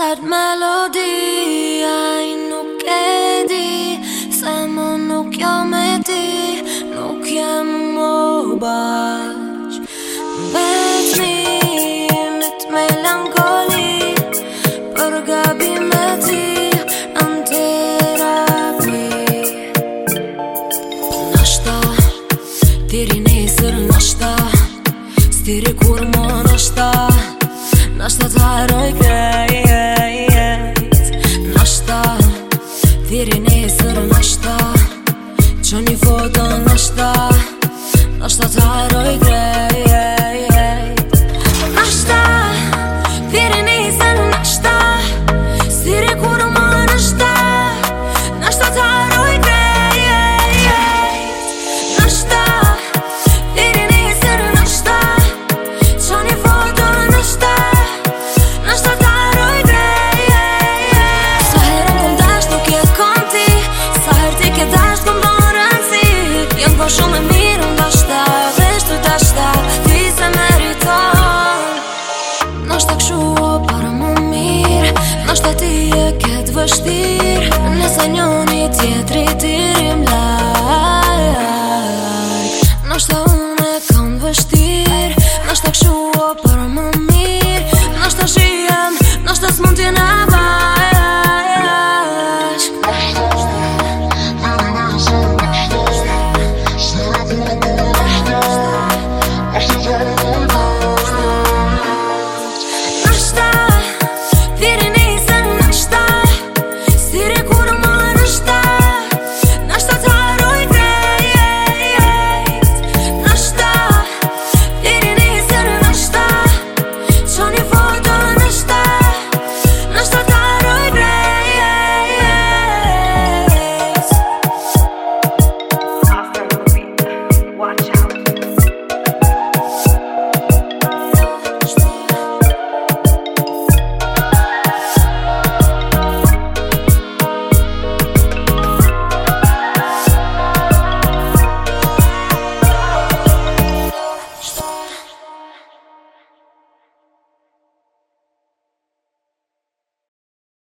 Sër melodija i nuk e di Së më nuk jo me ti Nuk jam më bax Me të njimit me lënkoli Për gabi me ti Në të rabi Nështë ta Tiri njësër nështë ta Së tiri kur më nështë ta të haroj krej Nështë të ti e këtë vështir Nëse njën i tjetë rritirim lajk Nështë të unë e këtë vështir